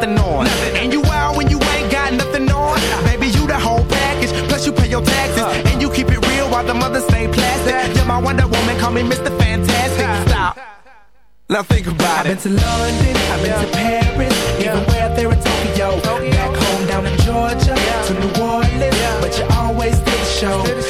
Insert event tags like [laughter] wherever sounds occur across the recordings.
nothing on. Nothing. And you wild when you ain't got nothing on. Baby, you the whole package. Plus you pay your taxes. Uh. And you keep it real while the mothers stay plastic. Yeah. You're my Wonder Woman, call me Mr. Fantastic. Uh. Stop. Now think about I've it. I've been to London, I've been yeah. to Paris, yeah. even where there in Tokyo. Tokyo. Back home down in Georgia, yeah. to New Orleans, but you always did show.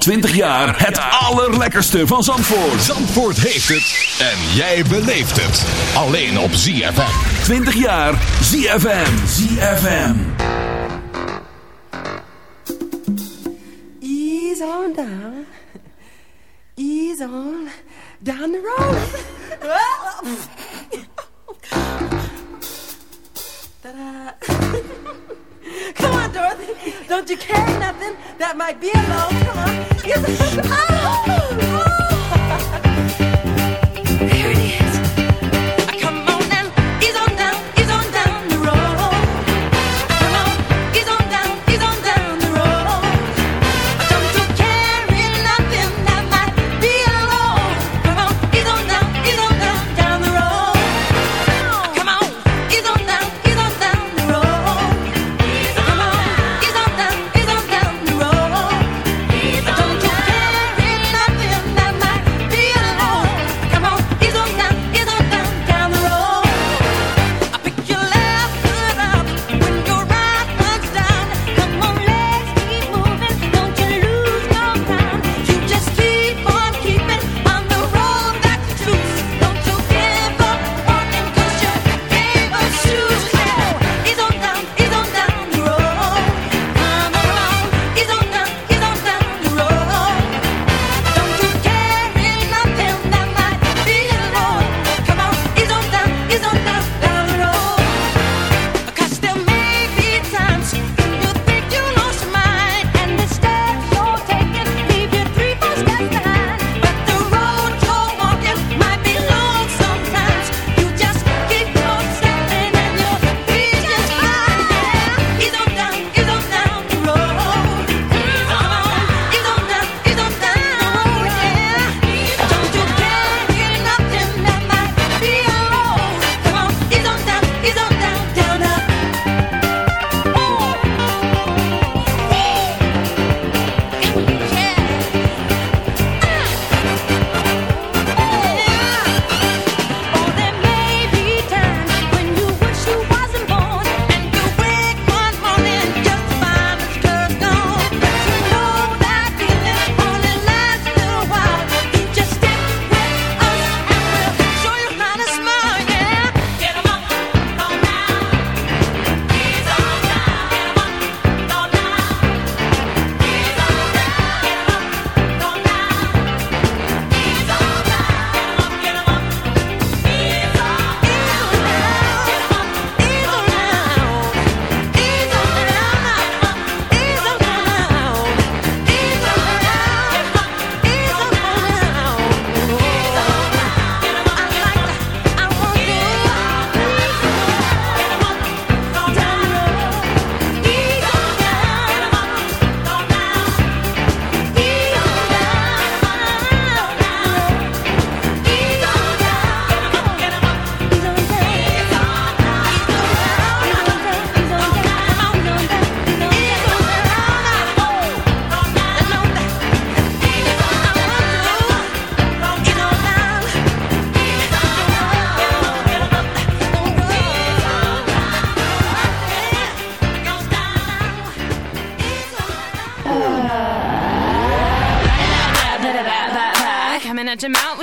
20 jaar het allerlekkerste van Zandvoort. Zandvoort heeft het en jij beleeft het. Alleen op ZFM. 20 jaar ZFM. ZFM. Ease on down. Ease on down the road. [laughs] Ta-da. Dorothy. Don't you carry nothing that might be alone. Come on. Oh, oh.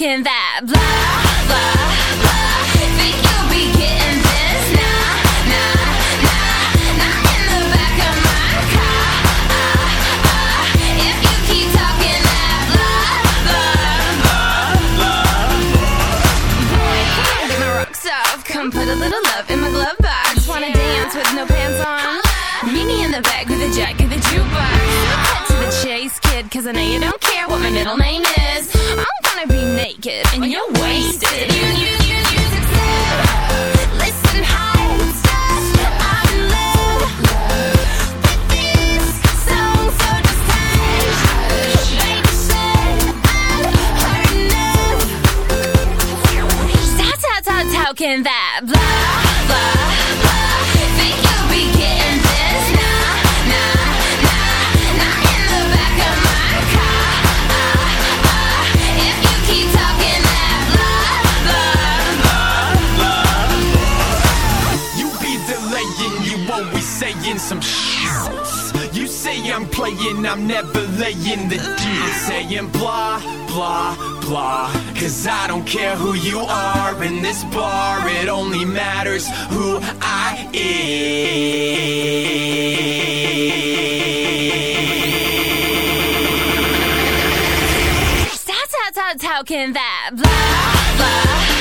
can that blah, blah, blah? Think you'll be getting this? Nah, nah, nah, not in the back of my car. Ah, ah, if you keep talking that blah, blah, blah. Boy, on, get my rocks off. Come put a little love in my glove box. Wanna dance with no pants on? Meet me in the back with a jack of the jukebox. Cut to the chase, kid, cause I know you don't care what my middle name is. I'm wanna be naked and you're wasted. You, you, you, you deserve. Listen I'm in love. This how, can that blah? playing, I'm never laying the deal. I'm saying blah, blah, blah. Cause I don't care who you are in this bar, it only matters who I am. That's how, how, how can that blah, blah.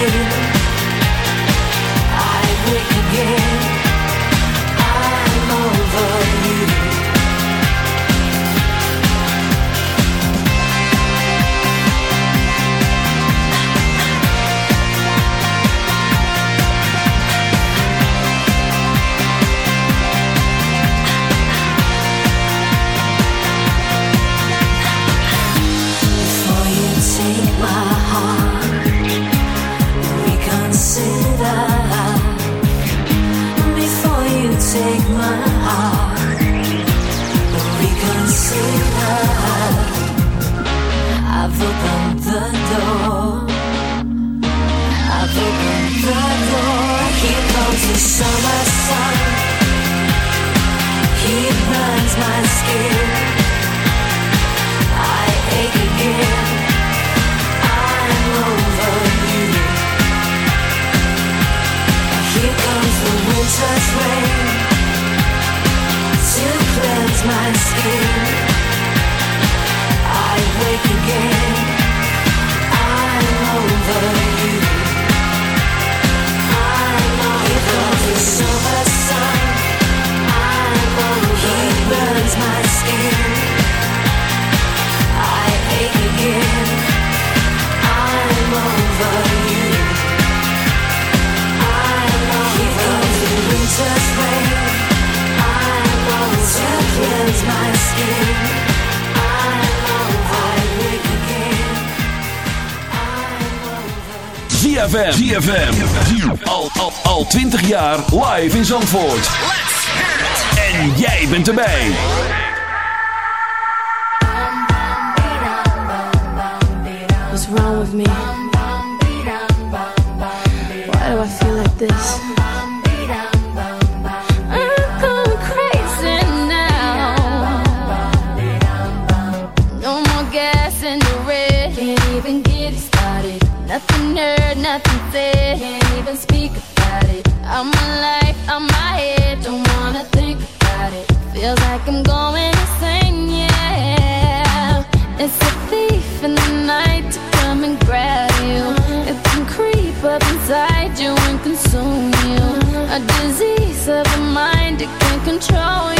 you. ZFM. ZFM. Al, al, al 20 jaar live in Zandvoort. En jij bent erbij. What's wrong with me? Why do I feel like this? control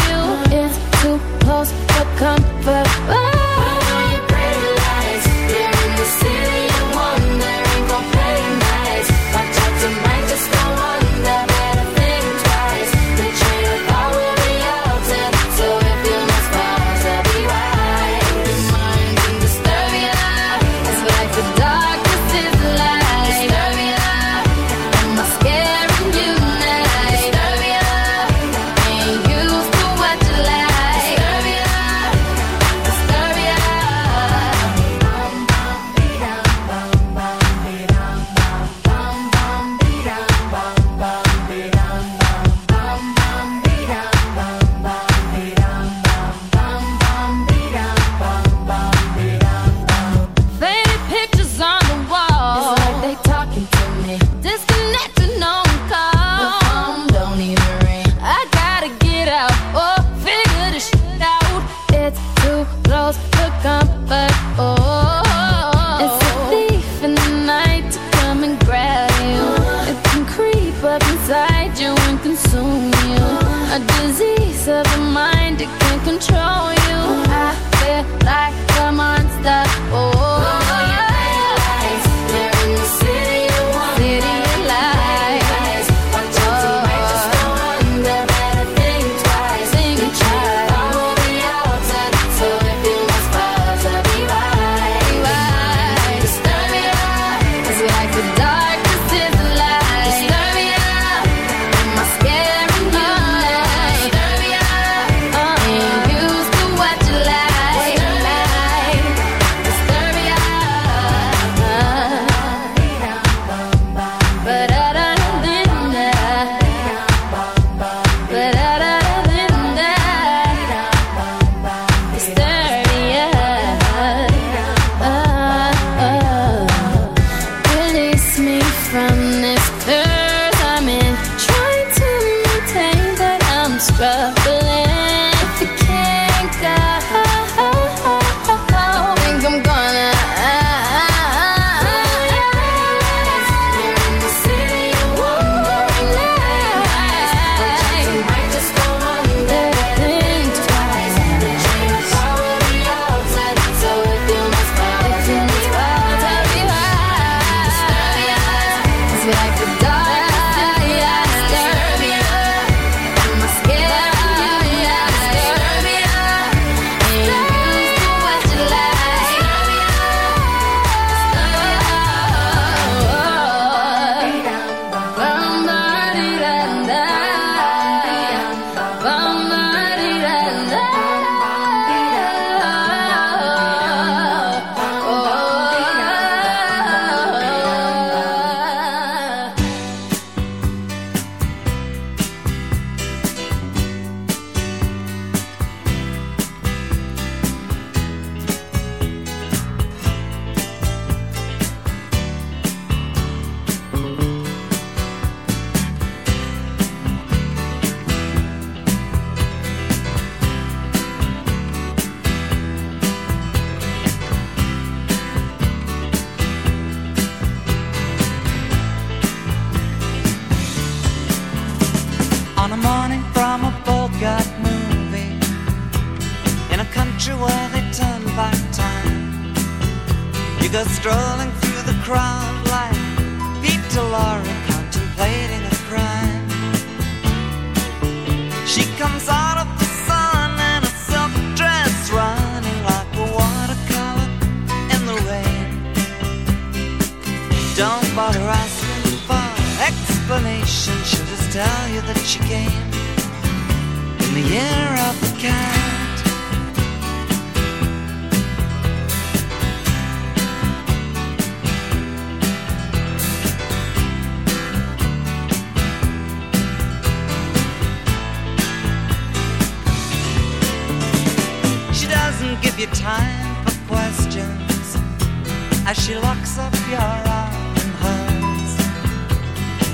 your eyes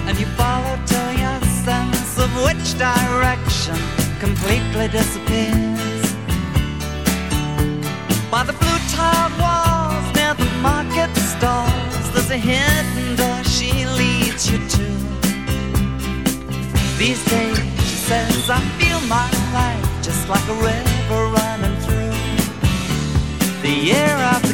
and you follow to your sense of which direction completely disappears. By the blue tiled walls near the market stalls, there's a hidden door she leads you to. These days, she says, I feel my life just like a river running through the air. after.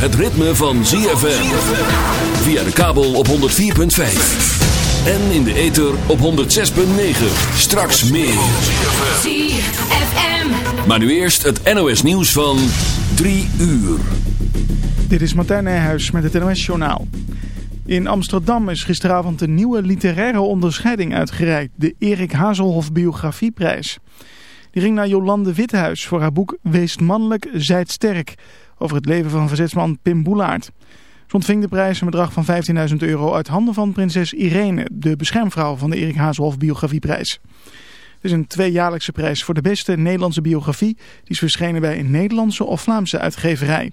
Het ritme van ZFM. Via de kabel op 104.5. En in de ether op 106.9. Straks meer. ZFM. Maar nu eerst het NOS nieuws van 3 uur. Dit is Martijn Nijhuis met het NOS Journaal. In Amsterdam is gisteravond een nieuwe literaire onderscheiding uitgereikt. De Erik Hazelhoff Biografieprijs. Die ging naar Jolande Withuis voor haar boek Wees mannelijk, zijt sterk. Over het leven van verzetsman Pim Boelaert. Ze ontving de prijs een bedrag van 15.000 euro uit handen van prinses Irene, de beschermvrouw van de Erik Hazelhoff Biografieprijs. Het is een tweejaarlijkse prijs voor de beste Nederlandse biografie. Die is verschenen bij een Nederlandse of Vlaamse uitgeverij.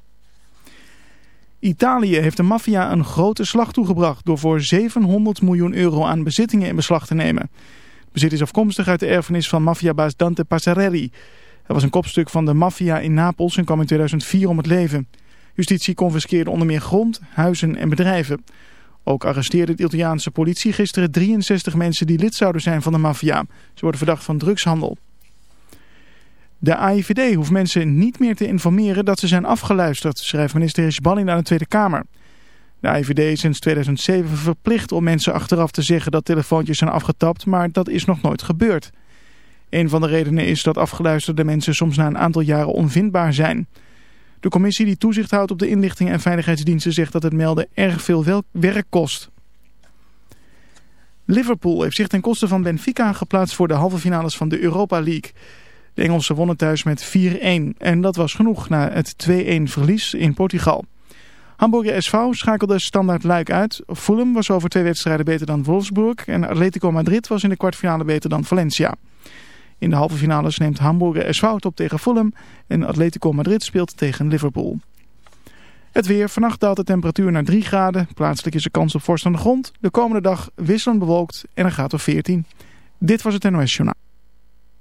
Italië heeft de maffia een grote slag toegebracht door voor 700 miljoen euro aan bezittingen in beslag te nemen. Bezit is afkomstig uit de erfenis van maffiabaas Dante Passarelli. Hij was een kopstuk van de maffia in Napels en kwam in 2004 om het leven. Justitie confiskeerde onder meer grond, huizen en bedrijven. Ook arresteerde de Italiaanse politie gisteren 63 mensen die lid zouden zijn van de maffia. Ze worden verdacht van drugshandel. De AIVD hoeft mensen niet meer te informeren dat ze zijn afgeluisterd, schrijft minister Esbalin aan de Tweede Kamer. De AIVD is sinds 2007 verplicht om mensen achteraf te zeggen dat telefoontjes zijn afgetapt, maar dat is nog nooit gebeurd. Een van de redenen is dat afgeluisterde mensen soms na een aantal jaren onvindbaar zijn. De commissie die toezicht houdt op de inlichting en veiligheidsdiensten zegt dat het melden erg veel werk kost. Liverpool heeft zich ten koste van Benfica geplaatst voor de halve finales van de Europa League. De Engelsen wonnen thuis met 4-1 en dat was genoeg na het 2-1 verlies in Portugal. Hamburger SV schakelde standaard Luik uit. Fulham was over twee wedstrijden beter dan Wolfsburg en Atletico Madrid was in de kwartfinale beter dan Valencia. In de halve finales neemt Hamburger SV op tegen Fulham en Atletico Madrid speelt tegen Liverpool. Het weer. Vannacht daalt de temperatuur naar 3 graden. Plaatselijk is er kans op vorst aan de grond. De komende dag wisselend bewolkt en een graad of 14. Dit was het NOS Journaal.